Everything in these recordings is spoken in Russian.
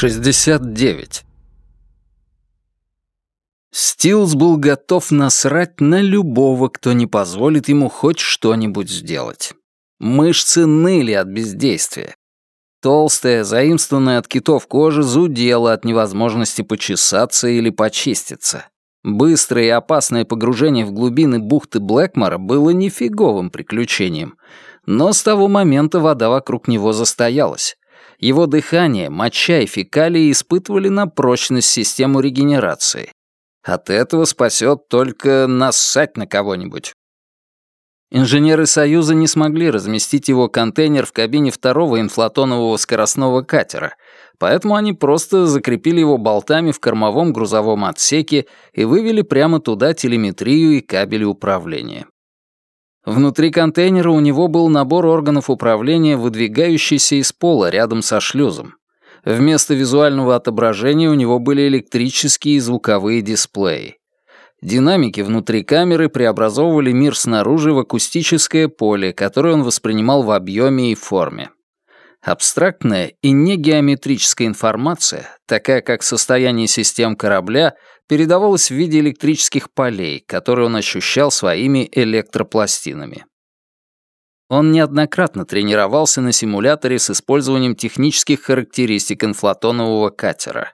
69. Стилс был готов насрать на любого, кто не позволит ему хоть что-нибудь сделать. Мышцы ныли от бездействия. Толстая, заимствованная от китов кожа зудела от невозможности почесаться или почиститься. Быстрое и опасное погружение в глубины бухты Блэкмора было нифиговым приключением. Но с того момента вода вокруг него застоялась. Его дыхание, моча и фекалии испытывали на прочность систему регенерации. От этого спасет только нассать на кого-нибудь. Инженеры Союза не смогли разместить его контейнер в кабине второго инфлатонового скоростного катера, поэтому они просто закрепили его болтами в кормовом грузовом отсеке и вывели прямо туда телеметрию и кабели управления. Внутри контейнера у него был набор органов управления, выдвигающийся из пола рядом со шлюзом. Вместо визуального отображения у него были электрические и звуковые дисплеи. Динамики внутри камеры преобразовывали мир снаружи в акустическое поле, которое он воспринимал в объеме и форме. Абстрактная и негеометрическая информация, такая как состояние систем корабля, передавалась в виде электрических полей, которые он ощущал своими электропластинами. Он неоднократно тренировался на симуляторе с использованием технических характеристик инфлатонового катера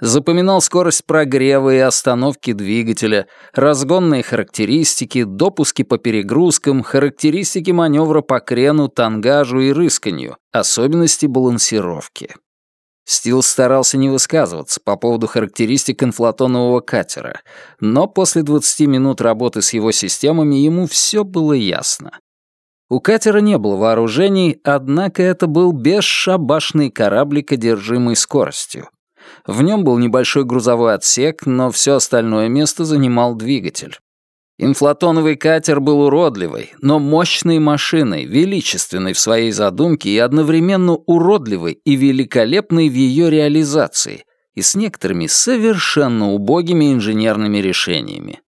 запоминал скорость прогрева и остановки двигателя, разгонные характеристики, допуски по перегрузкам, характеристики маневра по крену, тангажу и рысканью, особенности балансировки. Стил старался не высказываться по поводу характеристик инфлатонового катера, но после 20 минут работы с его системами ему все было ясно. У катера не было вооружений, однако это был бесшабашный кораблик, одержимый скоростью. В нем был небольшой грузовой отсек, но все остальное место занимал двигатель. Инфлатоновый катер был уродливой, но мощной машиной, величественной в своей задумке и одновременно уродливой и великолепной в ее реализации, и с некоторыми совершенно убогими инженерными решениями.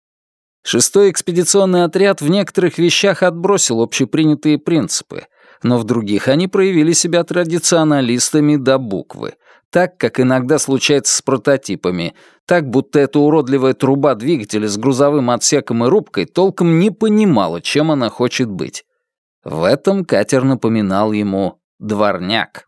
Шестой экспедиционный отряд в некоторых вещах отбросил общепринятые принципы, но в других они проявили себя традиционалистами до буквы — так, как иногда случается с прототипами, так, будто эта уродливая труба двигателя с грузовым отсеком и рубкой толком не понимала, чем она хочет быть. В этом катер напоминал ему дворняк.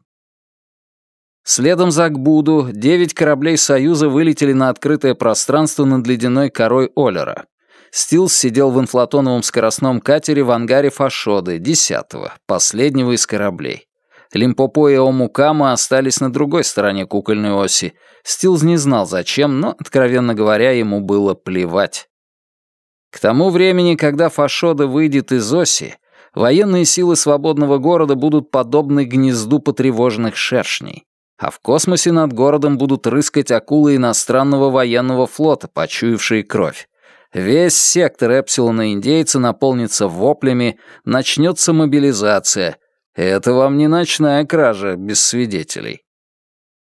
Следом за Акбуду девять кораблей Союза вылетели на открытое пространство над ледяной корой Оллера. Стилс сидел в инфлатоновом скоростном катере в ангаре Фашоды, десятого, последнего из кораблей. Лимпопо и Омукама остались на другой стороне кукольной оси. Стилз не знал зачем, но, откровенно говоря, ему было плевать. К тому времени, когда Фашода выйдет из оси, военные силы свободного города будут подобны гнезду потревоженных шершней, а в космосе над городом будут рыскать акулы иностранного военного флота, почуявшие кровь. Весь сектор Эпсилона индейца наполнится воплями, начнется мобилизация — это вам не ночная кража без свидетелей.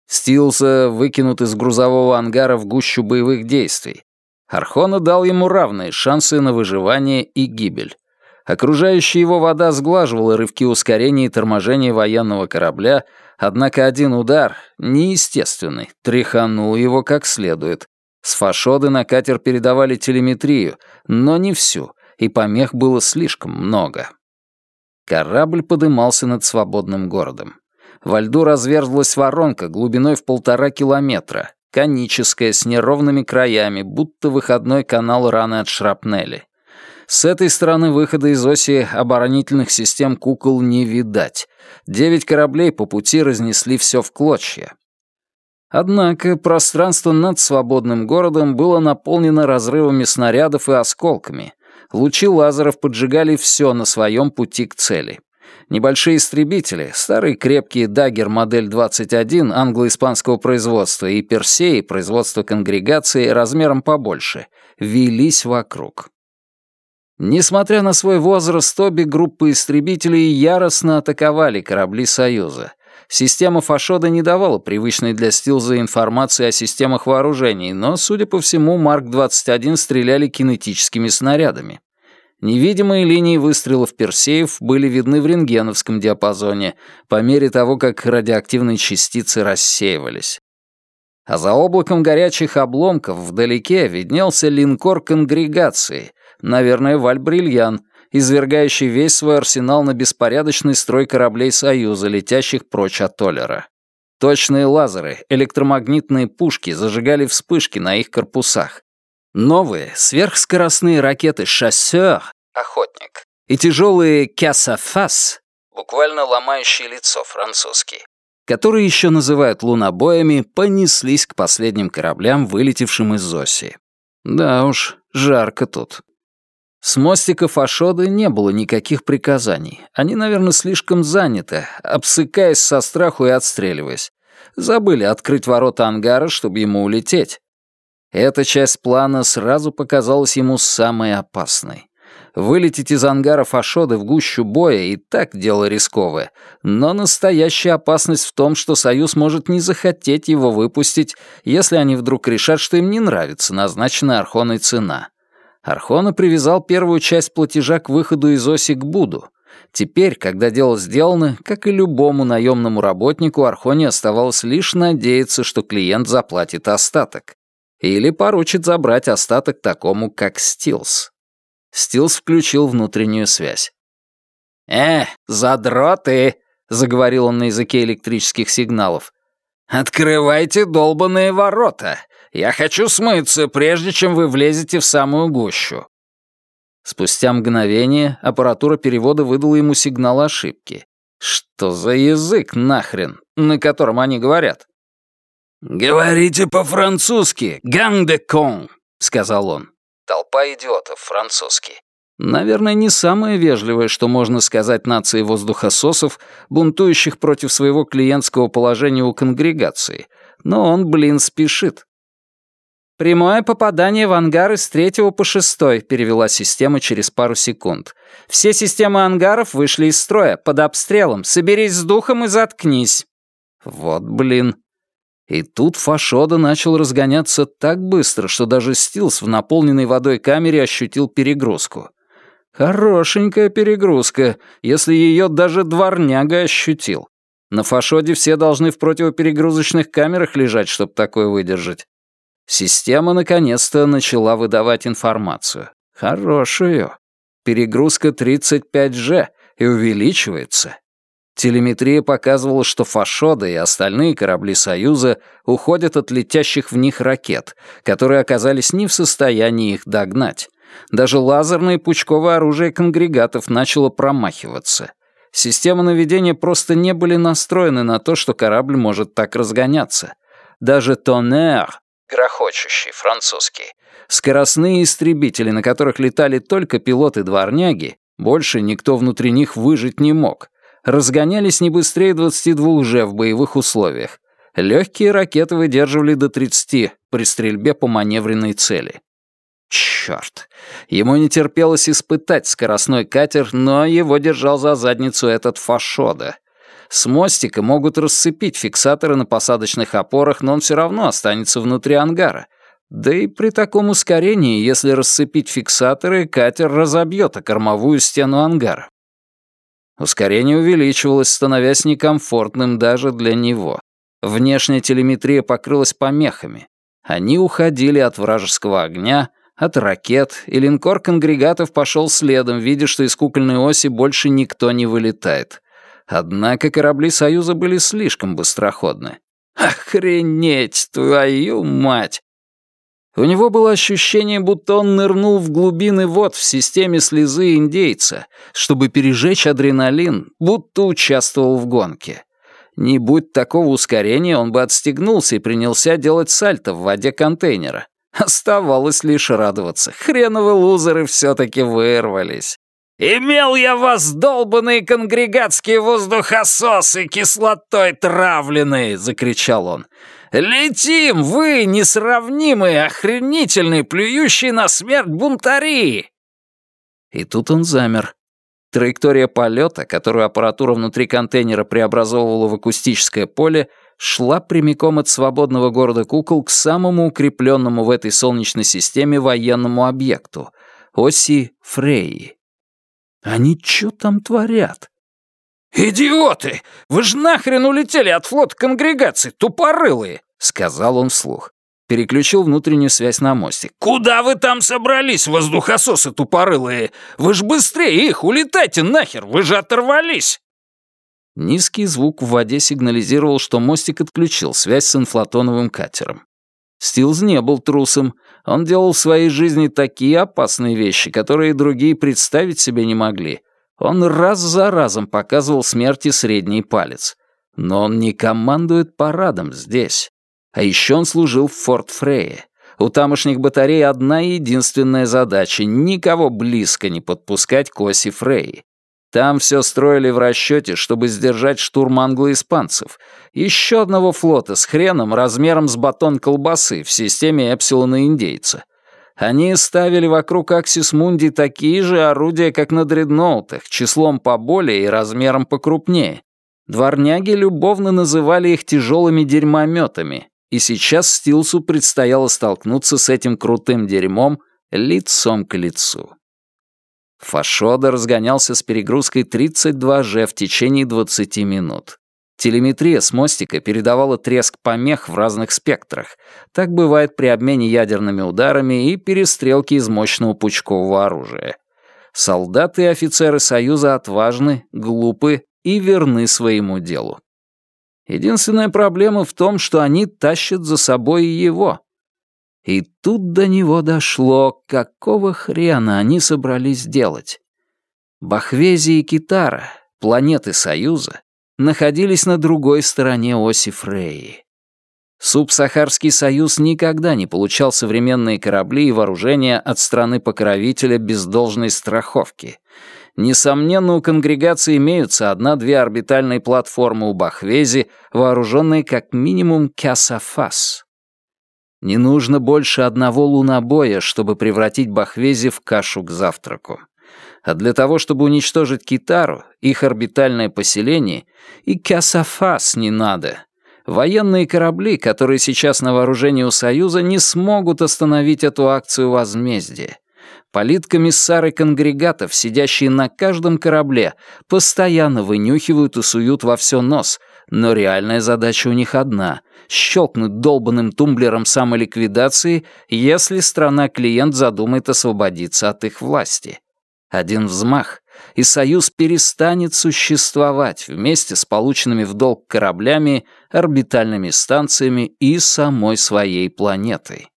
Стилса выкинут из грузового ангара в гущу боевых действий. Архона дал ему равные шансы на выживание и гибель. Окружающая его вода сглаживала рывки ускорения и торможения военного корабля, однако один удар, неестественный, тряханул его как следует. С фашоды на катер передавали телеметрию, но не всю, и помех было слишком много. Корабль подымался над свободным городом. Во льду разверзлась воронка глубиной в полтора километра, коническая, с неровными краями, будто выходной канал раны от шрапнели. С этой стороны выхода из оси оборонительных систем кукол не видать. Девять кораблей по пути разнесли все в клочья. Однако пространство над свободным городом было наполнено разрывами снарядов и осколками, лучи лазеров поджигали все на своем пути к цели. Небольшие истребители, старые крепкие Дагер модель 21 англо-испанского производства и Персеи производства конгрегации размером побольше, велись вокруг. Несмотря на свой возраст, обе группы истребителей яростно атаковали корабли Союза. Система Фашода не давала привычной для Стилза информации о системах вооружений, но, судя по всему, Марк-21 стреляли кинетическими снарядами. Невидимые линии выстрелов Персеев были видны в рентгеновском диапазоне по мере того, как радиоактивные частицы рассеивались. А за облаком горячих обломков вдалеке виднелся линкор конгрегации, наверное, Вальбрильян, извергающий весь свой арсенал на беспорядочный строй кораблей Союза, летящих прочь от Толлера. Точные лазеры, электромагнитные пушки зажигали вспышки на их корпусах. Новые сверхскоростные ракеты «Шассер» — «Охотник» и тяжелые «Кясафас» — буквально ломающие лицо французский, которые еще называют лунобоями, понеслись к последним кораблям, вылетевшим из Оси. Да уж, жарко тут. С мостика Фашоды не было никаких приказаний. Они, наверное, слишком заняты, обсыкаясь со страху и отстреливаясь. Забыли открыть ворота ангара, чтобы ему улететь. Эта часть плана сразу показалась ему самой опасной. Вылететь из ангара Фашоды в гущу боя и так дело рисковое, но настоящая опасность в том, что Союз может не захотеть его выпустить, если они вдруг решат, что им не нравится назначенная Архоной цена. Архона привязал первую часть платежа к выходу из оси к Буду. Теперь, когда дело сделано, как и любому наемному работнику, Архоне оставалось лишь надеяться, что клиент заплатит остаток. Или поручит забрать остаток такому, как Стилс. Стилс включил внутреннюю связь. «Э, задроты!» — заговорил он на языке электрических сигналов. «Открывайте долбанные ворота! Я хочу смыться, прежде чем вы влезете в самую гущу!» Спустя мгновение аппаратура перевода выдала ему сигнал ошибки. Что за язык нахрен, на котором они говорят? «Говорите по-французски, ган де кон», — сказал он. Толпа идиотов, французский. Наверное, не самое вежливое, что можно сказать нации воздухососов, бунтующих против своего клиентского положения у конгрегации. Но он, блин, спешит. «Прямое попадание в ангары с третьего по шестой», — перевела система через пару секунд. «Все системы ангаров вышли из строя, под обстрелом. Соберись с духом и заткнись». Вот, блин. И тут Фашода начал разгоняться так быстро, что даже Стилс в наполненной водой камере ощутил перегрузку. Хорошенькая перегрузка, если ее даже дворняга ощутил. На Фашоде все должны в противоперегрузочных камерах лежать, чтобы такое выдержать. Система наконец-то начала выдавать информацию. Хорошую. Перегрузка 35G и увеличивается. Телеметрия показывала, что Фашода и остальные корабли Союза уходят от летящих в них ракет, которые оказались не в состоянии их догнать. Даже лазерное пучковое оружие конгрегатов начало промахиваться. Системы наведения просто не были настроены на то, что корабль может так разгоняться. Даже «Тоннер», грохочущий, французский, скоростные истребители, на которых летали только пилоты-дворняги, больше никто внутри них выжить не мог — разгонялись не быстрее 22 же в боевых условиях. Легкие ракеты выдерживали до 30 при стрельбе по маневренной цели. Черт! Ему не терпелось испытать скоростной катер, но его держал за задницу этот фашода. С мостика могут расцепить фиксаторы на посадочных опорах, но он все равно останется внутри ангара. Да и при таком ускорении, если расцепить фиксаторы, катер разобьет о кормовую стену ангара. Ускорение увеличивалось, становясь некомфортным даже для него. Внешняя телеметрия покрылась помехами. Они уходили от вражеского огня, от ракет, и линкор конгрегатов пошел следом, видя, что из кукольной оси больше никто не вылетает. Однако корабли Союза были слишком быстроходны. «Охренеть, твою мать!» У него было ощущение, будто он нырнул в глубины вод в системе слезы индейца, чтобы пережечь адреналин, будто участвовал в гонке. Не будь такого ускорения, он бы отстегнулся и принялся делать сальто в воде контейнера. Оставалось лишь радоваться. Хреновы лузеры все-таки вырвались. «Имел я вас, долбанные конгрегатские воздухососы, кислотой травленные!» — закричал он. «Летим, вы, несравнимые, охренительные, плюющие на смерть бунтари!» И тут он замер. Траектория полета, которую аппаратура внутри контейнера преобразовывала в акустическое поле, шла прямиком от свободного города кукол к самому укрепленному в этой солнечной системе военному объекту оси Фрейи. Они что там творят? «Идиоты! Вы ж нахрен улетели от флота конгрегации, тупорылые!» — сказал он вслух. Переключил внутреннюю связь на мостик. «Куда вы там собрались, воздухососы тупорылые? Вы ж быстрее их, улетайте нахер, вы же оторвались!» Низкий звук в воде сигнализировал, что мостик отключил связь с инфлатоновым катером. Стилз не был трусом. Он делал в своей жизни такие опасные вещи, которые другие представить себе не могли. Он раз за разом показывал смерти средний палец. Но он не командует парадом здесь. А еще он служил в Форт Фрейе. У тамошних батарей одна единственная задача — никого близко не подпускать к оси Фрейи. Там все строили в расчете, чтобы сдержать штурм англо-испанцев. Еще одного флота с хреном размером с батон колбасы в системе Эпсилона Индейца. Они ставили вокруг Аксис Мунди такие же орудия, как на дредноутах, числом поболее и размером покрупнее. Дворняги любовно называли их тяжелыми дерьмометами, и сейчас Стилсу предстояло столкнуться с этим крутым дерьмом лицом к лицу. Фашода разгонялся с перегрузкой 32G в течение 20 минут. Телеметрия с мостика передавала треск помех в разных спектрах. Так бывает при обмене ядерными ударами и перестрелке из мощного пучкового оружия. Солдаты и офицеры Союза отважны, глупы и верны своему делу. Единственная проблема в том, что они тащат за собой его. И тут до него дошло, какого хрена они собрались делать. Бахвези и Китара, планеты Союза, находились на другой стороне оси Фреи. Субсахарский союз никогда не получал современные корабли и вооружения от страны-покровителя без должной страховки. Несомненно, у конгрегации имеются одна-две орбитальные платформы у Бахвези, вооруженные как минимум Кясафас. Не нужно больше одного лунобоя, чтобы превратить Бахвези в кашу к завтраку. А для того, чтобы уничтожить Китару, их орбитальное поселение, и Кясафас не надо. Военные корабли, которые сейчас на вооружении у Союза, не смогут остановить эту акцию возмездия. Политкомиссары конгрегатов, сидящие на каждом корабле, постоянно вынюхивают и суют во все нос, но реальная задача у них одна — щелкнуть долбанным тумблером самоликвидации, если страна-клиент задумает освободиться от их власти. Один взмах, и Союз перестанет существовать вместе с полученными в долг кораблями, орбитальными станциями и самой своей планетой.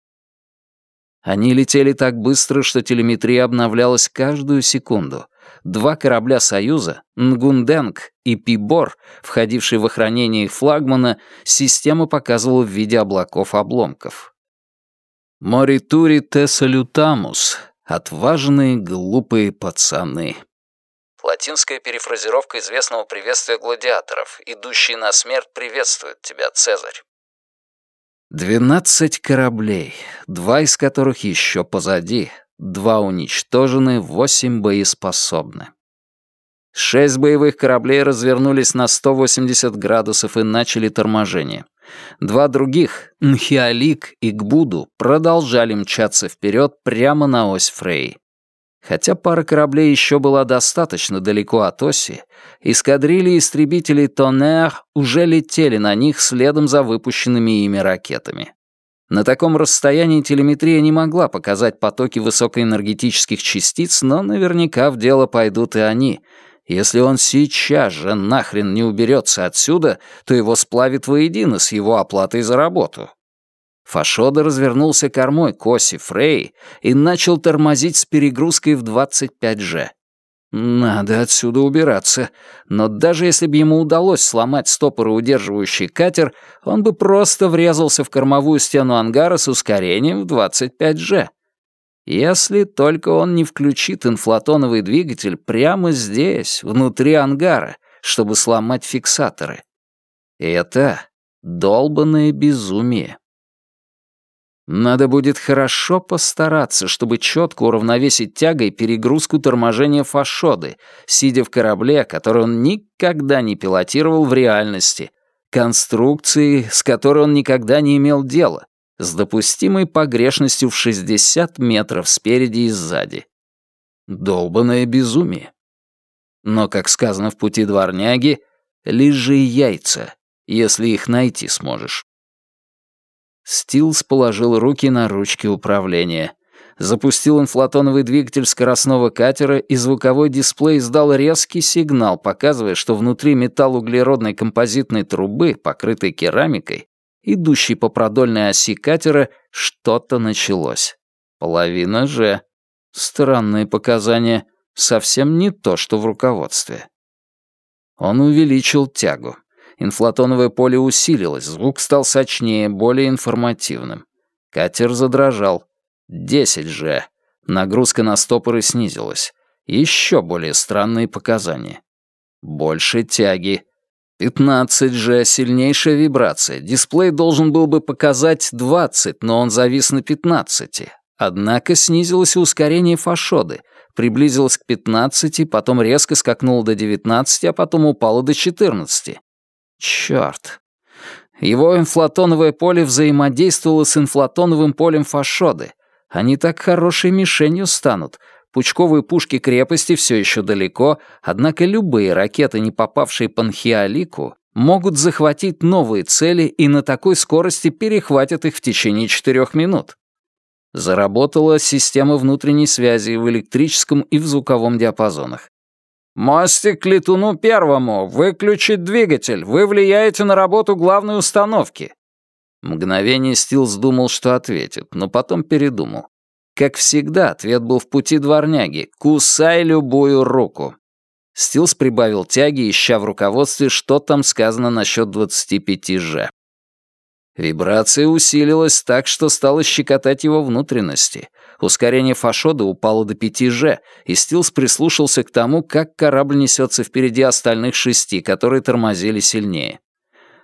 Они летели так быстро, что телеметрия обновлялась каждую секунду — два корабля «Союза», «Нгунденг» и «Пибор», входившие в охранение флагмана, система показывала в виде облаков обломков. «Моритури те салютамус» — отважные глупые пацаны. Латинская перефразировка известного приветствия гладиаторов. «Идущий на смерть приветствует тебя, Цезарь». Двенадцать кораблей, два из которых еще позади, Два уничтожены, восемь боеспособны. Шесть боевых кораблей развернулись на 180 градусов и начали торможение. Два других, Нхиалик и Гбуду, продолжали мчаться вперед прямо на ось Фрей. Хотя пара кораблей еще была достаточно далеко от оси, эскадрильи истребителей Тонер уже летели на них следом за выпущенными ими ракетами. На таком расстоянии телеметрия не могла показать потоки высокоэнергетических частиц, но наверняка в дело пойдут и они. Если он сейчас же нахрен не уберется отсюда, то его сплавит воедино с его оплатой за работу. Фашода развернулся кормой к оси Фрей и начал тормозить с перегрузкой в 25G. Надо отсюда убираться. Но даже если бы ему удалось сломать стопоры, удерживающий катер, он бы просто врезался в кормовую стену ангара с ускорением в 25G. Если только он не включит инфлатоновый двигатель прямо здесь, внутри ангара, чтобы сломать фиксаторы. Это долбанное безумие. Надо будет хорошо постараться, чтобы четко уравновесить тягой перегрузку торможения фашоды, сидя в корабле, который он никогда не пилотировал в реальности, конструкции, с которой он никогда не имел дела, с допустимой погрешностью в 60 метров спереди и сзади. Долбанное безумие. Но, как сказано в пути дворняги, лежи яйца, если их найти сможешь. Стилс положил руки на ручки управления. Запустил инфлатоновый двигатель скоростного катера, и звуковой дисплей издал резкий сигнал, показывая, что внутри металлуглеродной композитной трубы, покрытой керамикой, идущей по продольной оси катера, что-то началось. Половина же. Странные показания. Совсем не то, что в руководстве. Он увеличил тягу. Инфлатоновое поле усилилось, звук стал сочнее, более информативным. Катер задрожал. Десять же. Нагрузка на стопоры снизилась. Еще более странные показания. Больше тяги. 15 же, сильнейшая вибрация. Дисплей должен был бы показать 20, но он завис на 15. Однако снизилось ускорение фашоды, приблизилось к 15, потом резко скакнуло до 19, а потом упало до 14. Чёрт. Его инфлатоновое поле взаимодействовало с инфлатоновым полем фашоды. Они так хорошей мишенью станут. Пучковые пушки крепости все еще далеко, однако любые ракеты, не попавшие по Нхиалику, могут захватить новые цели и на такой скорости перехватят их в течение четырех минут. Заработала система внутренней связи в электрическом и в звуковом диапазонах. «Мостик к летуну первому! Выключить двигатель! Вы влияете на работу главной установки!» Мгновение Стилс думал, что ответит, но потом передумал. Как всегда, ответ был в пути дворняги «Кусай любую руку». Стилс прибавил тяги, ища в руководстве, что там сказано насчет 25 же. Вибрация усилилась так, что стала щекотать его внутренности. Ускорение фашода упало до 5 же, и Стилс прислушался к тому, как корабль несется впереди остальных шести, которые тормозили сильнее.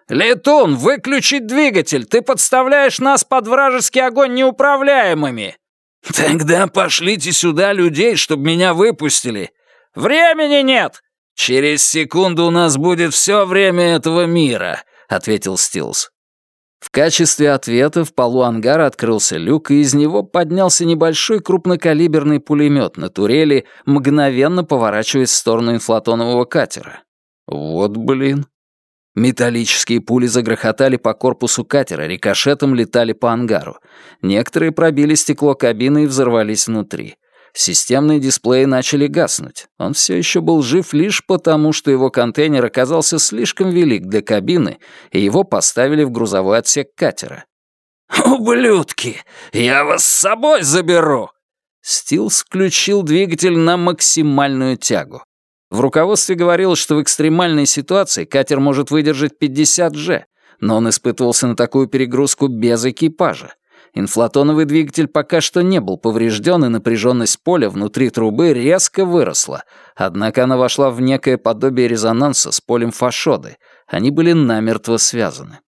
«Летун, выключить двигатель! Ты подставляешь нас под вражеский огонь неуправляемыми!» «Тогда пошлите сюда людей, чтобы меня выпустили!» «Времени нет!» «Через секунду у нас будет все время этого мира», — ответил Стилс. В качестве ответа в полу ангара открылся люк, и из него поднялся небольшой крупнокалиберный пулемет на турели, мгновенно поворачиваясь в сторону инфлатонового катера. Вот блин. Металлические пули загрохотали по корпусу катера, рикошетом летали по ангару. Некоторые пробили стекло кабины и взорвались внутри. Системные дисплеи начали гаснуть. Он все еще был жив лишь потому, что его контейнер оказался слишком велик для кабины, и его поставили в грузовой отсек катера. «Ублюдки! Я вас с собой заберу!» Стилс включил двигатель на максимальную тягу. В руководстве говорилось, что в экстремальной ситуации катер может выдержать 50 G, но он испытывался на такую перегрузку без экипажа. Инфлатоновый двигатель пока что не был поврежден, и напряженность поля внутри трубы резко выросла, однако она вошла в некое подобие резонанса с полем фашоды. Они были намертво связаны.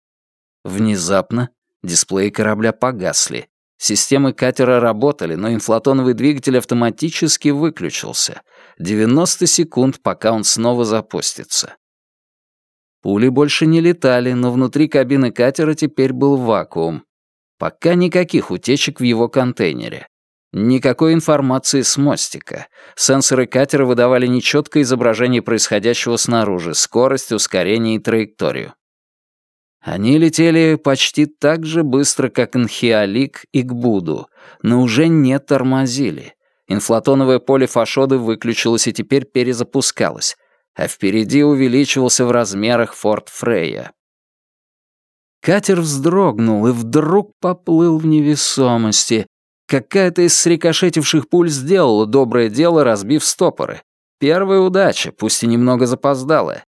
Внезапно дисплеи корабля погасли. Системы катера работали, но инфлатоновый двигатель автоматически выключился. 90 секунд, пока он снова запустится. Пули больше не летали, но внутри кабины катера теперь был вакуум. Пока никаких утечек в его контейнере. Никакой информации с мостика. Сенсоры катера выдавали нечеткое изображение происходящего снаружи, скорость, ускорение и траекторию. Они летели почти так же быстро, как Нхиалик и Гбуду, но уже не тормозили. Инфлатоновое поле Фашоды выключилось и теперь перезапускалось, а впереди увеличивался в размерах Форт Фрейя. Катер вздрогнул и вдруг поплыл в невесомости. Какая-то из срикошетивших пуль сделала доброе дело, разбив стопоры. Первая удача, пусть и немного запоздалая.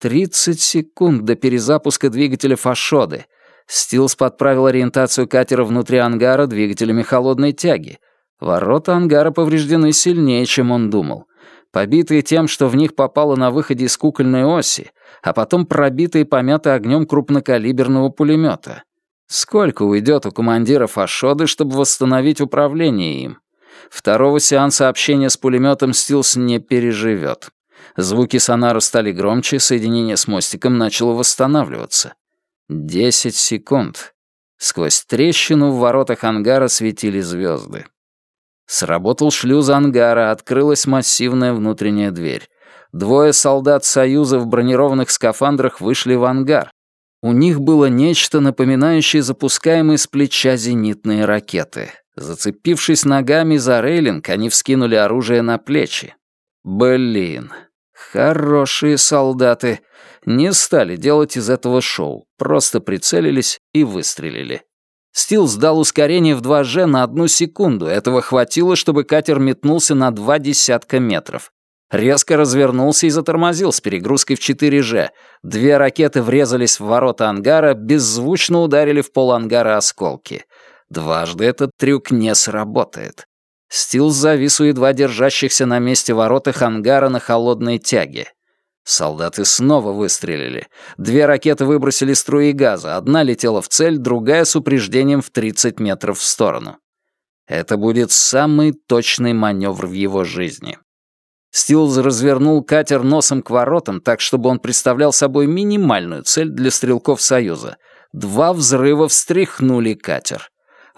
Тридцать секунд до перезапуска двигателя Фашоды. Стилс подправил ориентацию катера внутри ангара двигателями холодной тяги. Ворота ангара повреждены сильнее, чем он думал побитые тем, что в них попало на выходе из кукольной оси, а потом пробитые и помяты огнем крупнокалиберного пулемета. Сколько уйдет у командира Фашоды, чтобы восстановить управление им? Второго сеанса общения с пулеметом Стилс не переживет. Звуки сонара стали громче, соединение с мостиком начало восстанавливаться. Десять секунд. Сквозь трещину в воротах ангара светили звезды. Сработал шлюз ангара, открылась массивная внутренняя дверь. Двое солдат Союза в бронированных скафандрах вышли в ангар. У них было нечто, напоминающее запускаемые с плеча зенитные ракеты. Зацепившись ногами за рейлинг, они вскинули оружие на плечи. Блин, хорошие солдаты. Не стали делать из этого шоу, просто прицелились и выстрелили. Стил сдал ускорение в 2G на одну секунду. Этого хватило, чтобы катер метнулся на два десятка метров. Резко развернулся и затормозил с перегрузкой в 4G. Две ракеты врезались в ворота ангара, беззвучно ударили в пол ангара осколки. Дважды этот трюк не сработает. Стил завис у едва держащихся на месте воротах ангара на холодной тяге. Солдаты снова выстрелили. Две ракеты выбросили струи газа. Одна летела в цель, другая с упреждением в 30 метров в сторону. Это будет самый точный маневр в его жизни. Стилз развернул катер носом к воротам, так, чтобы он представлял собой минимальную цель для стрелков Союза. Два взрыва встряхнули катер.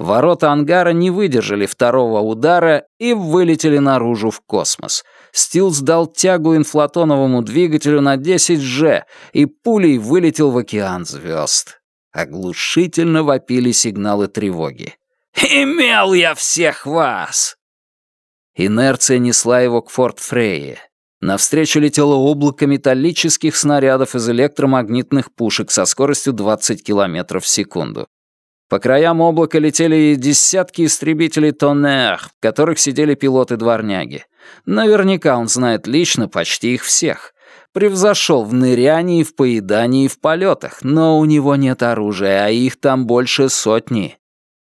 Ворота ангара не выдержали второго удара и вылетели наружу в космос. Стилс дал тягу инфлатоновому двигателю на 10G и пулей вылетел в океан звезд. Оглушительно вопили сигналы тревоги. «Имел я всех вас!» Инерция несла его к Форт Фрейе. Навстречу летело облако металлических снарядов из электромагнитных пушек со скоростью 20 км в секунду. По краям облака летели десятки истребителей «Тоннер», в которых сидели пилоты-дворняги. Наверняка он знает лично почти их всех. Превзошел в нырянии, в поедании и в полетах, но у него нет оружия, а их там больше сотни.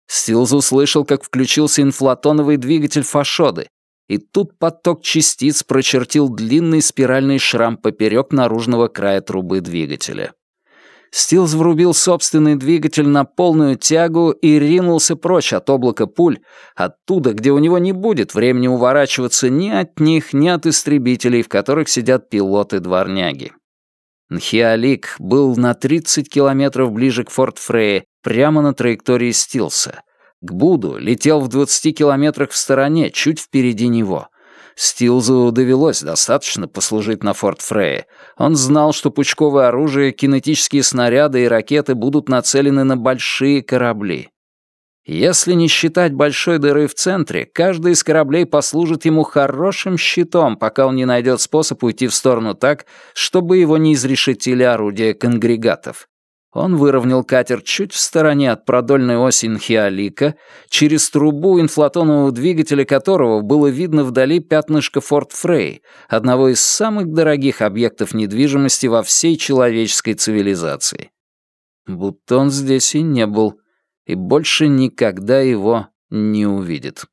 Стилз услышал, как включился инфлатоновый двигатель Фашоды, и тут поток частиц прочертил длинный спиральный шрам поперек наружного края трубы двигателя. Стилз врубил собственный двигатель на полную тягу и ринулся прочь от облака пуль, оттуда, где у него не будет времени уворачиваться ни от них, ни от истребителей, в которых сидят пилоты-дворняги. Нхиалик был на 30 километров ближе к Форт Фрейе, прямо на траектории Стилса. К Буду летел в 20 километрах в стороне, чуть впереди него. Стилзу довелось достаточно послужить на Форт Фрейе. Он знал, что пучковое оружие, кинетические снаряды и ракеты будут нацелены на большие корабли. Если не считать большой дыры в центре, каждый из кораблей послужит ему хорошим щитом, пока он не найдет способ уйти в сторону так, чтобы его не изрешетили орудия конгрегатов. Он выровнял катер чуть в стороне от продольной оси Нхиалика, через трубу инфлатонового двигателя которого было видно вдали пятнышко Форт Фрей, одного из самых дорогих объектов недвижимости во всей человеческой цивилизации. Будто он здесь и не был, и больше никогда его не увидит.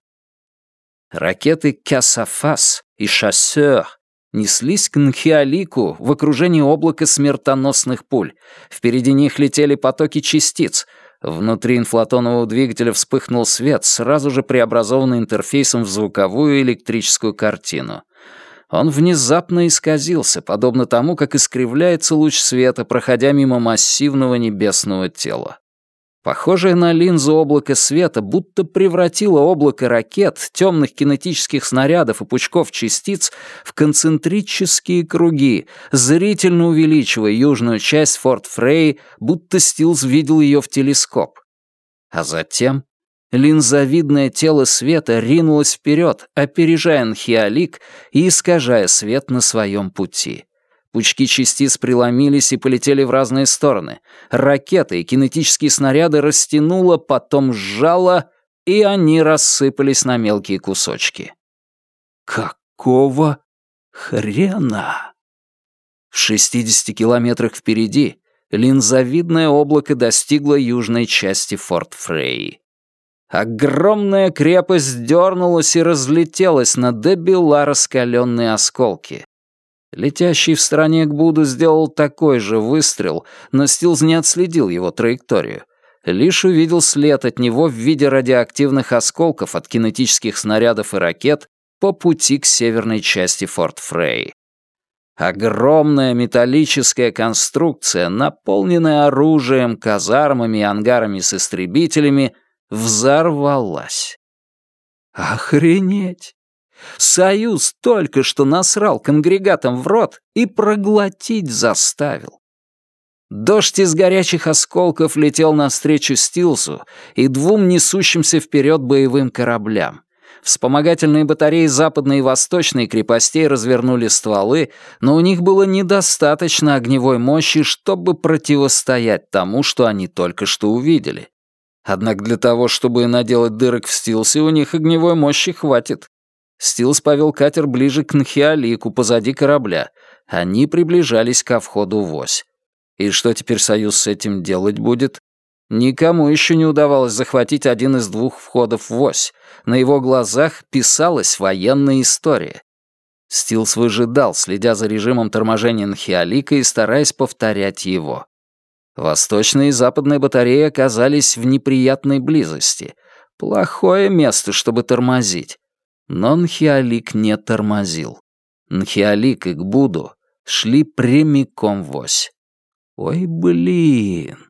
Ракеты «Кясафас» и «Шассер» неслись к Нхиалику в окружении облака смертоносных пуль. Впереди них летели потоки частиц. Внутри инфлатонового двигателя вспыхнул свет, сразу же преобразованный интерфейсом в звуковую электрическую картину. Он внезапно исказился, подобно тому, как искривляется луч света, проходя мимо массивного небесного тела. Похожее на линзу облако света будто превратило облако ракет, темных кинетических снарядов и пучков частиц в концентрические круги, зрительно увеличивая южную часть Форт Фрей, будто Стилз видел ее в телескоп. А затем линзовидное тело света ринулось вперед, опережая Нхиалик и искажая свет на своем пути. Пучки частиц преломились и полетели в разные стороны. Ракеты и кинетические снаряды растянуло, потом сжало, и они рассыпались на мелкие кусочки. Какого хрена? В 60 километрах впереди линзовидное облако достигло южной части Форт Фрей. Огромная крепость дернулась и разлетелась на добела раскаленные осколки. Летящий в стороне к Буду сделал такой же выстрел, но Стилз не отследил его траекторию. Лишь увидел след от него в виде радиоактивных осколков от кинетических снарядов и ракет по пути к северной части Форт Фрей. Огромная металлическая конструкция, наполненная оружием, казармами и ангарами с истребителями, взорвалась. Охренеть! Союз только что насрал конгрегатам в рот и проглотить заставил. Дождь из горячих осколков летел навстречу Стилсу и двум несущимся вперед боевым кораблям. Вспомогательные батареи западной и восточной крепостей развернули стволы, но у них было недостаточно огневой мощи, чтобы противостоять тому, что они только что увидели. Однако для того, чтобы наделать дырок в Стилсе, у них огневой мощи хватит. Стилс повел катер ближе к Нхиалику позади корабля. Они приближались ко входу в ось. И что теперь Союз с этим делать будет? Никому еще не удавалось захватить один из двух входов в ось. На его глазах писалась военная история. Стилс выжидал, следя за режимом торможения Нхиалика и стараясь повторять его. Восточная и западная батареи оказались в неприятной близости. Плохое место, чтобы тормозить. Но Нхиалик не тормозил. Нхиалик и Гбуду шли прямиком в ось. Ой, блин.